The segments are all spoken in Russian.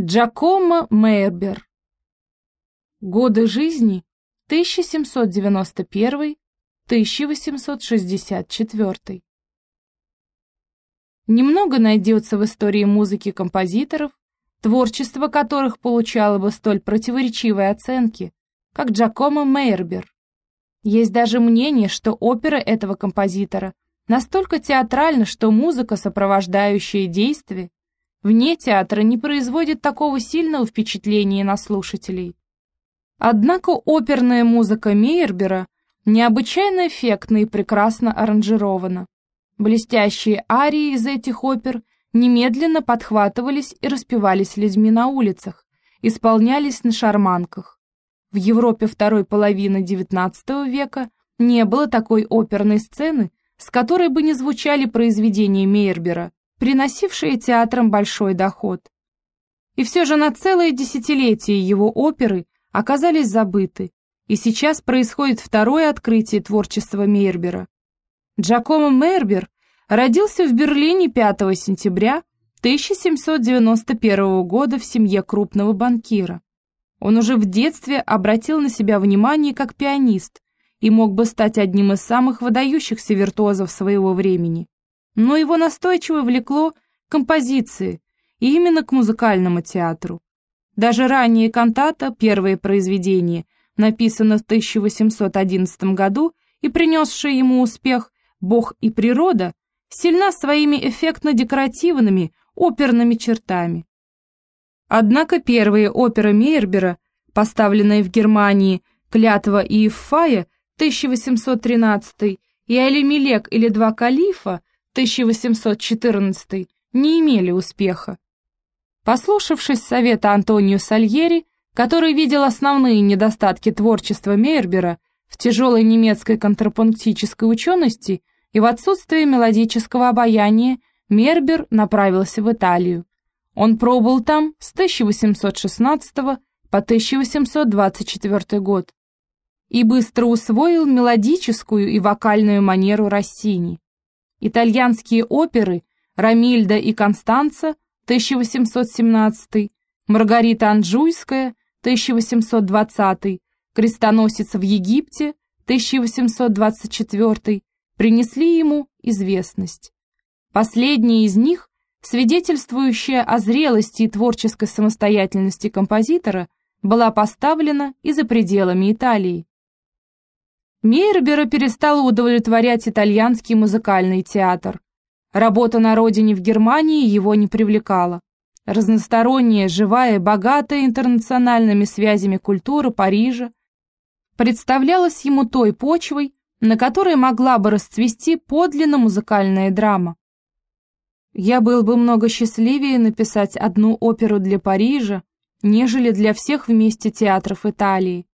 Джакомо Мейербер. Годы жизни 1791-1864. Немного найдется в истории музыки композиторов, творчество которых получало бы столь противоречивые оценки, как Джакомо Мейербер. Есть даже мнение, что опера этого композитора настолько театральна, что музыка, сопровождающая действие, вне театра не производит такого сильного впечатления на слушателей. Однако оперная музыка Мейербера необычайно эффектна и прекрасно аранжирована. Блестящие арии из этих опер немедленно подхватывались и распевались людьми на улицах, исполнялись на шарманках. В Европе второй половины XIX века не было такой оперной сцены, с которой бы не звучали произведения Мейербера, приносившие театрам большой доход. И все же на целое десятилетие его оперы оказались забыты, и сейчас происходит второе открытие творчества Мейербера. Джакомо Мейербер родился в Берлине 5 сентября 1791 года в семье крупного банкира. Он уже в детстве обратил на себя внимание как пианист и мог бы стать одним из самых выдающихся виртуозов своего времени но его настойчиво влекло к композиции и именно к музыкальному театру. Даже ранее кантата, первое произведение, написано в 1811 году и принесшее ему успех «Бог и природа», сильна своими эффектно-декоративными оперными чертами. Однако первые оперы Мейербера, поставленные в Германии «Клятва и Иффая» 1813 и «Алимелек или два калифа» 1814 не имели успеха. Послушавшись совета Антонио Сальери, который видел основные недостатки творчества Мейербера в тяжелой немецкой контрапунктической учености и в отсутствии мелодического обаяния, Мейербер направился в Италию. Он пробыл там с 1816 по 1824 год и быстро усвоил мелодическую и вокальную манеру Россини. Итальянские оперы «Рамильда и Констанца» 1817, «Маргарита Анжуйская» 1820, «Крестоносец в Египте» 1824 принесли ему известность. Последняя из них, свидетельствующая о зрелости и творческой самостоятельности композитора, была поставлена и за пределами Италии. Мейербера перестал удовлетворять итальянский музыкальный театр. Работа на родине в Германии его не привлекала. Разносторонняя, живая, богатая интернациональными связями культура Парижа представлялась ему той почвой, на которой могла бы расцвести подлинно музыкальная драма. Я был бы много счастливее написать одну оперу для Парижа, нежели для всех вместе театров Италии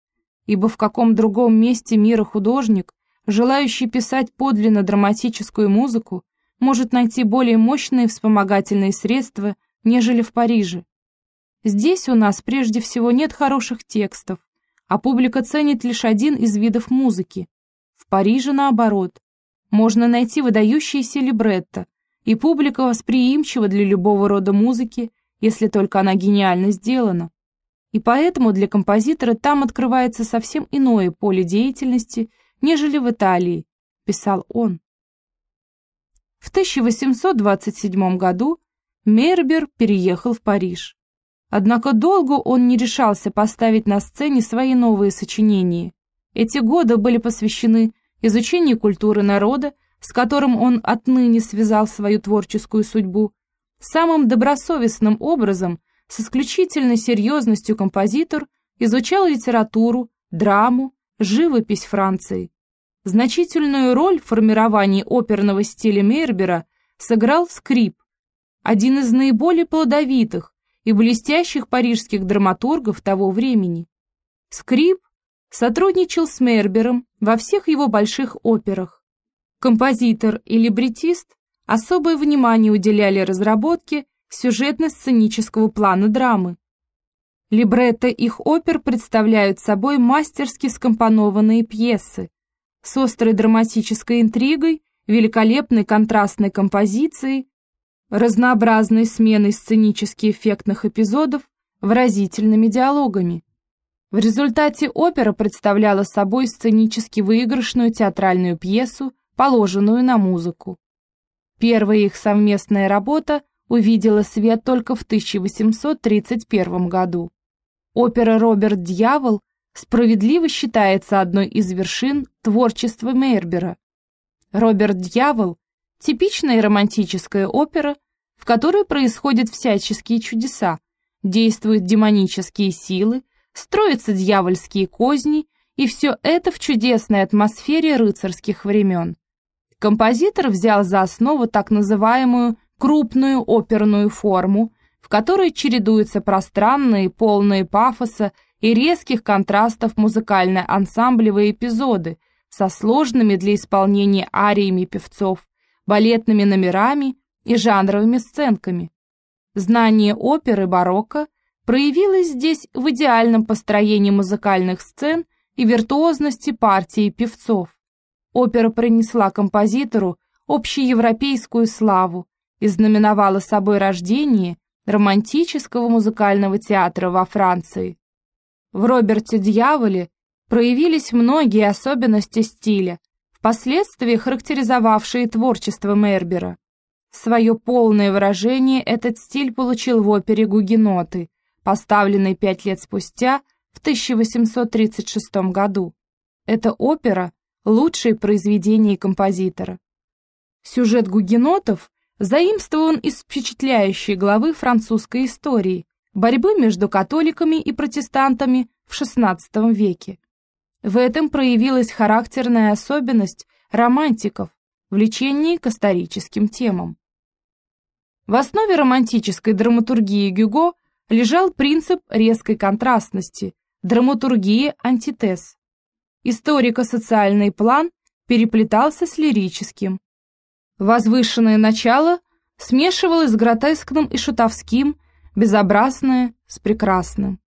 ибо в каком другом месте мира художник, желающий писать подлинно драматическую музыку, может найти более мощные вспомогательные средства, нежели в Париже. Здесь у нас прежде всего нет хороших текстов, а публика ценит лишь один из видов музыки. В Париже наоборот. Можно найти выдающиеся либретто, и публика восприимчива для любого рода музыки, если только она гениально сделана и поэтому для композитора там открывается совсем иное поле деятельности, нежели в Италии, писал он. В 1827 году Мейербер переехал в Париж. Однако долго он не решался поставить на сцене свои новые сочинения. Эти годы были посвящены изучению культуры народа, с которым он отныне связал свою творческую судьбу, самым добросовестным образом – с исключительной серьезностью композитор изучал литературу, драму, живопись Франции. Значительную роль в формировании оперного стиля Мейербера сыграл скрип, один из наиболее плодовитых и блестящих парижских драматургов того времени. Скрип сотрудничал с Мейербером во всех его больших операх. Композитор и либретист особое внимание уделяли разработке сюжетно-сценического плана драмы. Либретто их опер представляют собой мастерски скомпонованные пьесы с острой драматической интригой, великолепной контрастной композицией, разнообразной сменой сценически эффектных эпизодов, выразительными диалогами. В результате опера представляла собой сценически выигрышную театральную пьесу, положенную на музыку. Первая их совместная работа увидела свет только в 1831 году. Опера «Роберт Дьявол» справедливо считается одной из вершин творчества Мейербера. «Роберт Дьявол» — типичная романтическая опера, в которой происходят всяческие чудеса, действуют демонические силы, строятся дьявольские козни, и все это в чудесной атмосфере рыцарских времен. Композитор взял за основу так называемую крупную оперную форму, в которой чередуются пространные, полные пафоса и резких контрастов музыкально-ансамблевые эпизоды со сложными для исполнения ариями певцов, балетными номерами и жанровыми сценками. Знание оперы барокко проявилось здесь в идеальном построении музыкальных сцен и виртуозности партии певцов. Опера принесла композитору общеевропейскую славу и знаменовала собой рождение романтического музыкального театра во Франции. В Роберте Дьяволе проявились многие особенности стиля, впоследствии характеризовавшие творчество Мербера. Свое полное выражение этот стиль получил в опере «Гугеноты», поставленной пять лет спустя, в 1836 году. Эта опера – лучшее произведение композитора. Сюжет «Гугенотов» заимствован из впечатляющей главы французской истории борьбы между католиками и протестантами в XVI веке. В этом проявилась характерная особенность романтиков, влечение к историческим темам. В основе романтической драматургии Гюго лежал принцип резкой контрастности, драматургии антитез. Историко-социальный план переплетался с лирическим. Возвышенное начало смешивалось с гротескным и шутовским, безобразное с прекрасным.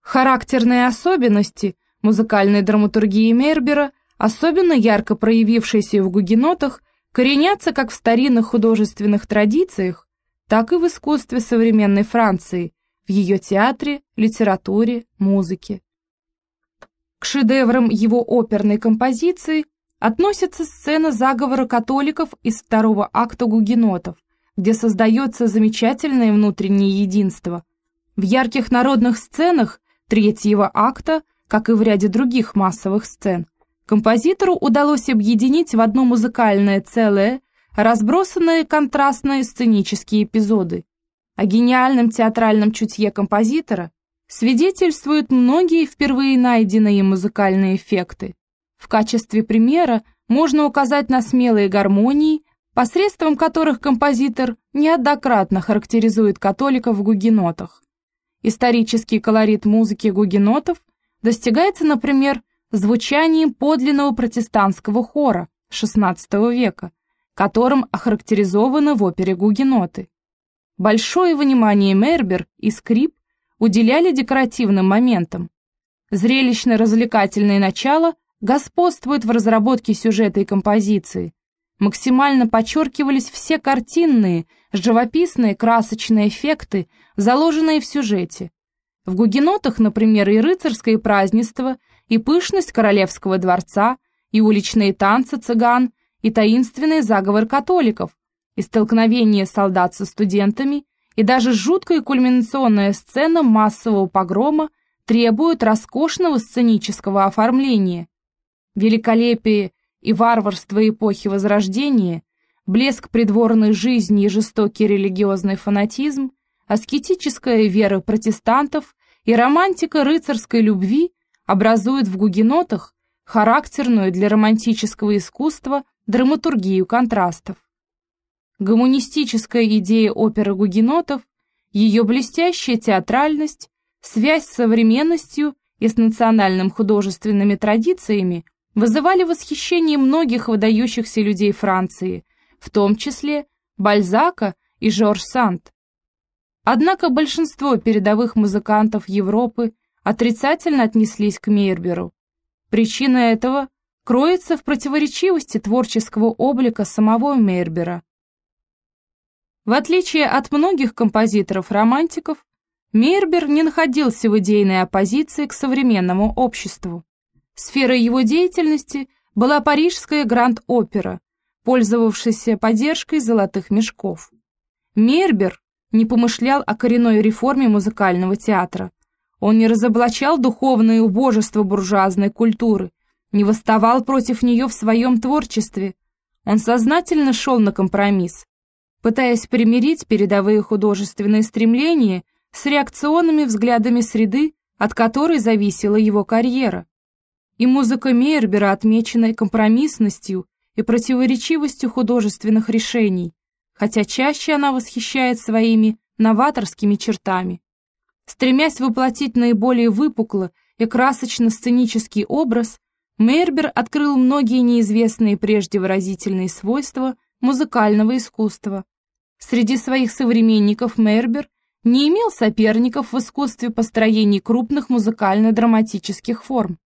Характерные особенности музыкальной драматургии Мербера, особенно ярко проявившиеся в гугенотах, коренятся как в старинных художественных традициях, так и в искусстве современной Франции, в ее театре, литературе, музыке. К шедеврам его оперной композиции относится сцена заговора католиков из второго акта гугенотов, где создается замечательное внутреннее единство. В ярких народных сценах третьего акта, как и в ряде других массовых сцен, Композитору удалось объединить в одно музыкальное целое разбросанные контрастные сценические эпизоды. О гениальном театральном чутье композитора свидетельствуют многие впервые найденные музыкальные эффекты. В качестве примера можно указать на смелые гармонии, посредством которых композитор неоднократно характеризует католиков в гугенотах. Исторический колорит музыки гугенотов достигается, например, звучанием подлинного протестантского хора XVI века, которым охарактеризованы в опере гугеноты. Большое внимание Мербер и скрип уделяли декоративным моментам. Зрелищно-развлекательное начало господствует в разработке сюжета и композиции. Максимально подчеркивались все картинные, живописные, красочные эффекты, заложенные в сюжете. В гугенотах, например, и рыцарское празднество, и пышность королевского дворца, и уличные танцы цыган, и таинственный заговор католиков, и столкновение солдат со студентами, и даже жуткая кульминационная сцена массового погрома требуют роскошного сценического оформления. Великолепие и варварство эпохи Возрождения, блеск придворной жизни и жестокий религиозный фанатизм, аскетическая вера протестантов и романтика рыцарской любви образуют в гугенотах характерную для романтического искусства драматургию контрастов. Гуманистическая идея оперы гугенотов, ее блестящая театральность, связь с современностью и с национальным художественными традициями вызывали восхищение многих выдающихся людей Франции, в том числе Бальзака и Жорж Санд. Однако большинство передовых музыкантов Европы отрицательно отнеслись к Мейерберу. Причина этого кроется в противоречивости творческого облика самого Мейербера. В отличие от многих композиторов-романтиков, Мейербер не находился в идейной оппозиции к современному обществу. Сферой его деятельности была парижская гранд-опера, пользовавшаяся поддержкой золотых мешков. Мейербер не помышлял о коренной реформе музыкального театра. Он не разоблачал духовное убожество буржуазной культуры, не восставал против нее в своем творчестве. Он сознательно шел на компромисс, пытаясь примирить передовые художественные стремления с реакционными взглядами среды, от которой зависела его карьера. И музыка Мейербера, отмеченная компромиссностью и противоречивостью художественных решений, хотя чаще она восхищает своими новаторскими чертами. Стремясь воплотить наиболее выпукло и красочно-сценический образ, Мейербер открыл многие неизвестные прежде выразительные свойства музыкального искусства. Среди своих современников Мейербер не имел соперников в искусстве построения крупных музыкально-драматических форм.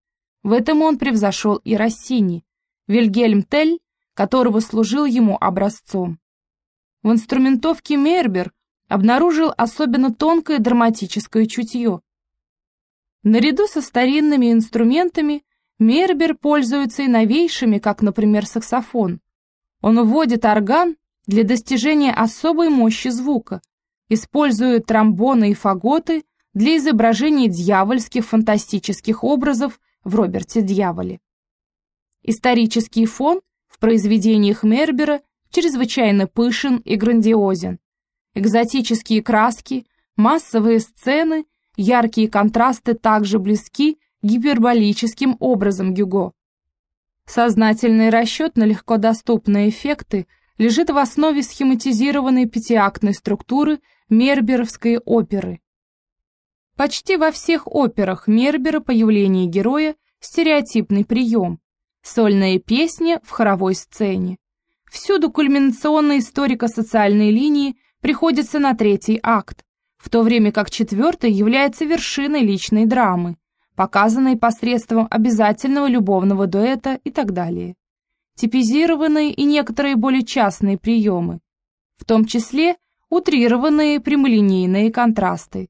В этом он превзошел и Россини, Вильгельм Тель, которого служил ему образцом. В инструментовке Мейербер обнаружил особенно тонкое драматическое чутье. Наряду со старинными инструментами Мейербер пользуется и новейшими, как, например, саксофон. Он вводит орган для достижения особой мощи звука, использует тромбоны и фаготы для изображения дьявольских фантастических образов в Роберте Дьяволе. Исторический фон в произведениях Мербера чрезвычайно пышен и грандиозен. Экзотические краски, массовые сцены, яркие контрасты также близки гиперболическим образом Гюго. Сознательный расчет на легко доступные эффекты лежит в основе схематизированной пятиактной структуры Мерберовской оперы. Почти во всех операх Мербера появление героя – стереотипный прием. Сольная песня в хоровой сцене. Всюду кульминационные историко-социальные линии приходятся на третий акт, в то время как четвертый является вершиной личной драмы, показанной посредством обязательного любовного дуэта и так далее. Типизированные и некоторые более частные приемы, в том числе утрированные прямолинейные контрасты.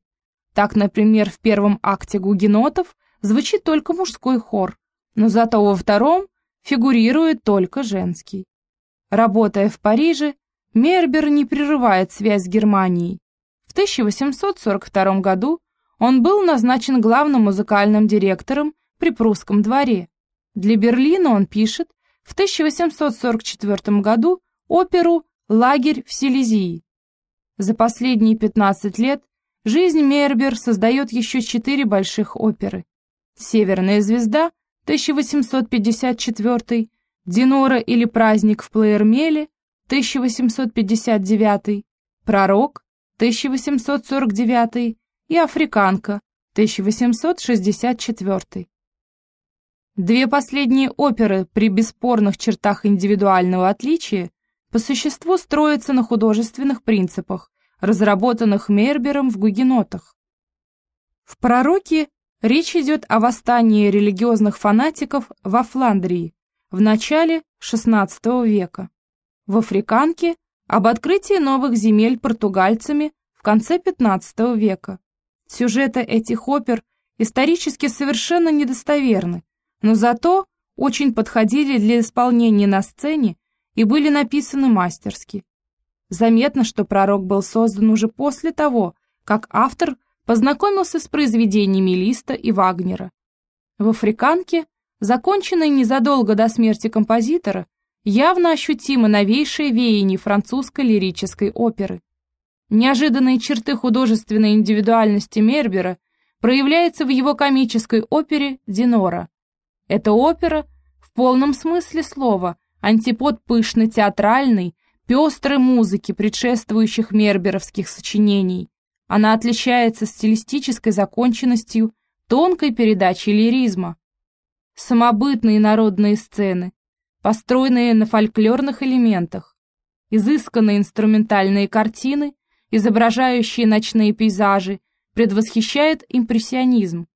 Так, например, в первом акте гугенотов звучит только мужской хор, но зато во втором фигурирует только женский. Работая в Париже, Мербер не прерывает связь с Германией. В 1842 году он был назначен главным музыкальным директором при прусском дворе. Для Берлина он пишет в 1844 году оперу «Лагерь в Силезии». За последние 15 лет жизнь Мербер создает еще четыре больших оперы. «Северная звезда» 1854 Динора или праздник в Плеермеле, 1859, Пророк, 1849 и Африканка, 1864. Две последние оперы при бесспорных чертах индивидуального отличия по существу строятся на художественных принципах, разработанных Мейербером в «Гугенотах». В «Пророке» речь идет о восстании религиозных фанатиков во Фландрии, в начале XVI века. В Африканке об открытии новых земель португальцами в конце XV века. Сюжеты этих опер исторически совершенно недостоверны, но зато очень подходили для исполнения на сцене и были написаны мастерски. Заметно, что «Пророк» был создан уже после того, как автор познакомился с произведениями Листа и Вагнера. В «Африканке» законченной незадолго до смерти композитора, явно ощутимо новейшее веяние французской лирической оперы. Неожиданные черты художественной индивидуальности Мербера проявляются в его комической опере «Динора». Эта опера в полном смысле слова антипод пышно-театральной, пестрой музыки предшествующих мерберовских сочинений. Она отличается стилистической законченностью, тонкой передачей лиризма самобытные народные сцены, построенные на фольклорных элементах, изысканные инструментальные картины, изображающие ночные пейзажи, предвосхищают импрессионизм.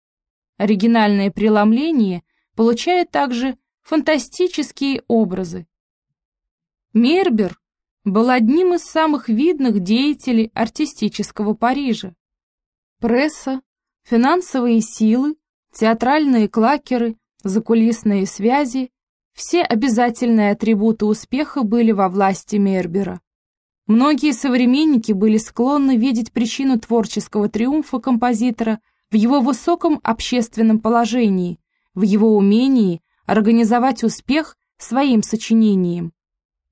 Оригинальное преломление получает также фантастические образы. Мербер был одним из самых видных деятелей артистического Парижа. Пресса, финансовые силы, театральные клакеры, закулисные связи – все обязательные атрибуты успеха были во власти Мербера. Многие современники были склонны видеть причину творческого триумфа композитора в его высоком общественном положении, в его умении организовать успех своим сочинением.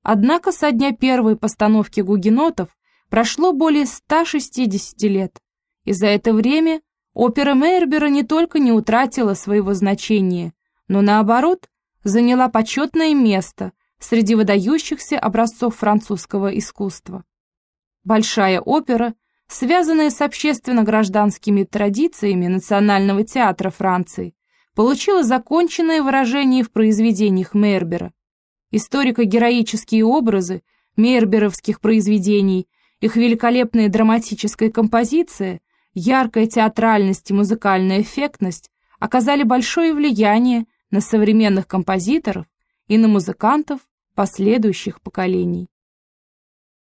Однако со дня первой постановки гугенотов прошло более 160 лет, и за это время опера Мейербера не только не утратила своего значения, но наоборот заняла почетное место – среди выдающихся образцов французского искусства. Большая опера, связанная с общественно-гражданскими традициями Национального театра Франции, получила законченное выражение в произведениях Мербера. Историко-героические образы мерберовских произведений, их великолепная драматическая композиция, яркая театральность и музыкальная эффектность оказали большое влияние на современных композиторов и на музыкантов последующих поколений.